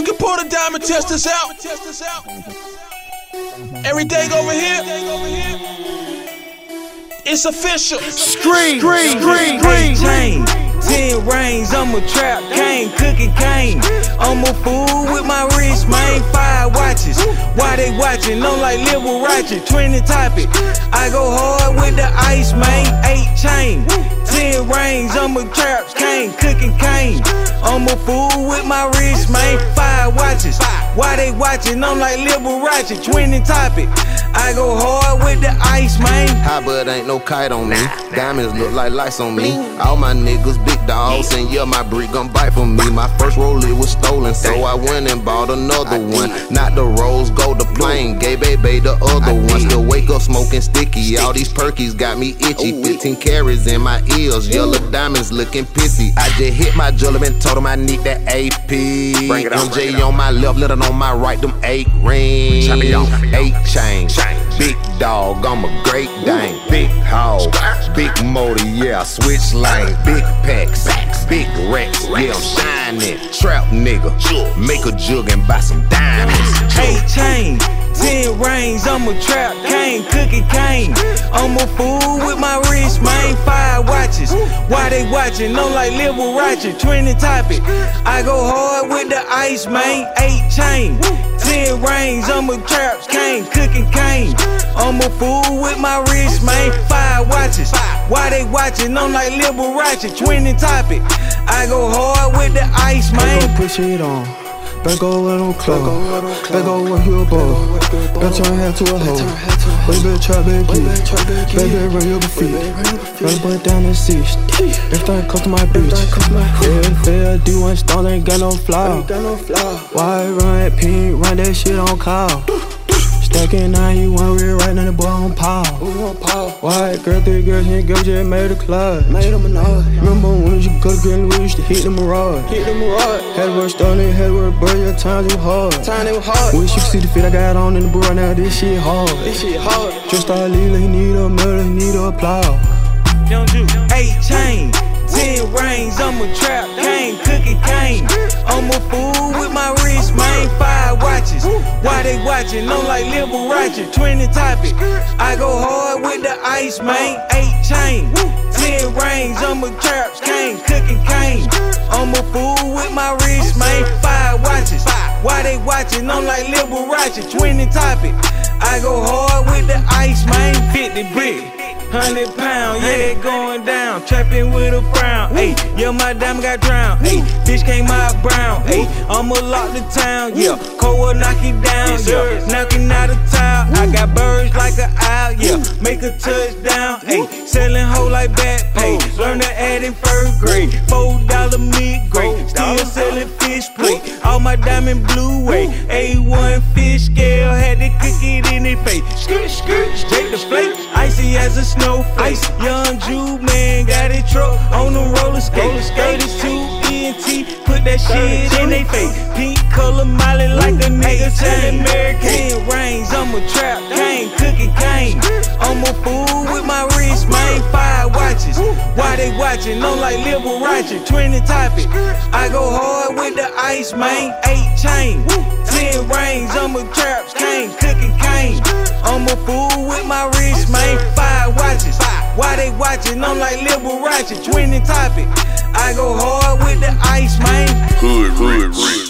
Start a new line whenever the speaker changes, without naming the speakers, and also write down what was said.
You can pull the diamond testers out. Everything over here. It's official.
Scream, scream, scream, scream.
Chain, ten rings, I'm a trap cane, cooking cane. I'm a fool with my wrist, man. Five watches. Why they watching? I'm like Liberace, 20 topic. I go hard with the ice, man. Eight chain, ten rings, I'm a trap cane, cooking cane. I'm a fool with my wrist, man. Five watches. Why they watching? I'm like Liberace, 20 topic. I go hard with the ice, man.
High but ain't no kite on me. Diamonds look like lights on me. All my niggas big dogs, and yeah, my brick gon' bite for me. My first roll it was stolen, so I went and bought another one. Not the rose gold, the plain, gay baby, the other one. Still Smoking sticky. All these perkies got me itchy. 15 carats in my ears, yellow diamonds looking pissy. I just hit my jeweler and told him I need that AP.
Bring it
MJ
bring it
on my left, little on my right, them eight rings. Eight chains. Big dog, I'm a great dang. Big hog, big motor, yeah, I switch lane. Big packs, big racks, yeah, I'm shining. Trap nigga, make a jug and buy some diamonds.
Eight chains. 10 rings, I'm a trap cane, cookie cane. I'm a fool with my wrist, man. five watches. Why they watching? I'm like Liberace, trending topic. I go hard with the ice, man, 8 chain. 10 rings, I'm a trap cane, cookie cane. I'm a fool with my wrist, man, five watches. Why they watching? I'm like Liberace, trending topic. I go hard with the ice, man.
I push it on. Back over on club. Back over here, boy. Back turn head to a hoe. Baby, trap, baby. Baby, run your feet. Run butt down the seat. Everything comes to my bitch. Fair, fair, D1 stone ain't got no flaw. White run, pink, run that shit on call. Stacking 91, we right now the boy on power. White girl, three girls, here girl just made a club. Made them a nod. Remember when you go to Green we used to hit them a rod. Hit them a rod. Head work starting, head work, bro, your times were hard. Time they were hard. Wish you could see the fit I got on in the boy now, this shit hard. This shit hard. Just start leaving, he need a medal, he need a applause.
Don't do eight chain, ten rings. I'm a trap cane, cooking cane. I'm a fool with my wrist, man. Five watches. Why they watching? I'm like Liberace, 20 topic. I go hard ice, man. Eight chain, ten rings. I'm a trap cane, cooking cane. I'm a fool with my wrist, man. Five watches. Why they watching? I'm like Liberace, 20 topic. I go hard with the ice, man. 50 brick. Hundred pound, yeah, it going down. Trapping with a frown, ayy. Yeah, my diamond got drowned, ayy. Bitch came out brown, ayy. I'ma lock the town, yeah. Cole will knock it down, yeah. Knocking out a towel. I got birds like an owl, yeah. Make a touchdown, ayy. Selling hoe like back pay. Learn to add in first grade. Four dollar mid grade. Still selling fish plate. All my diamond blue way. A1 fish scale. Had to cook it in their face. Skirt, skirt, straight the flake. Icy as a snowflake. Young Jew man got it truck on the roller skate. 32 ENT, put that shit in they face. Pink color molly like a nigga selling Mary Kane. Rings, I'm a trap cane, cooking cane. I'm a fool with my wrist, man. Five watches. Why they watching? I'm like Ratchet, 20 topic. I go hard with the ice, man. Eight chain, ten rings. I'm a trap cane, cooking cane. I'm a fool with my wrist, man. Five watches. Why they watching? I'm like Ratchet, 20 topic. I go hard with the ice, man.
Hood, Hood, hood,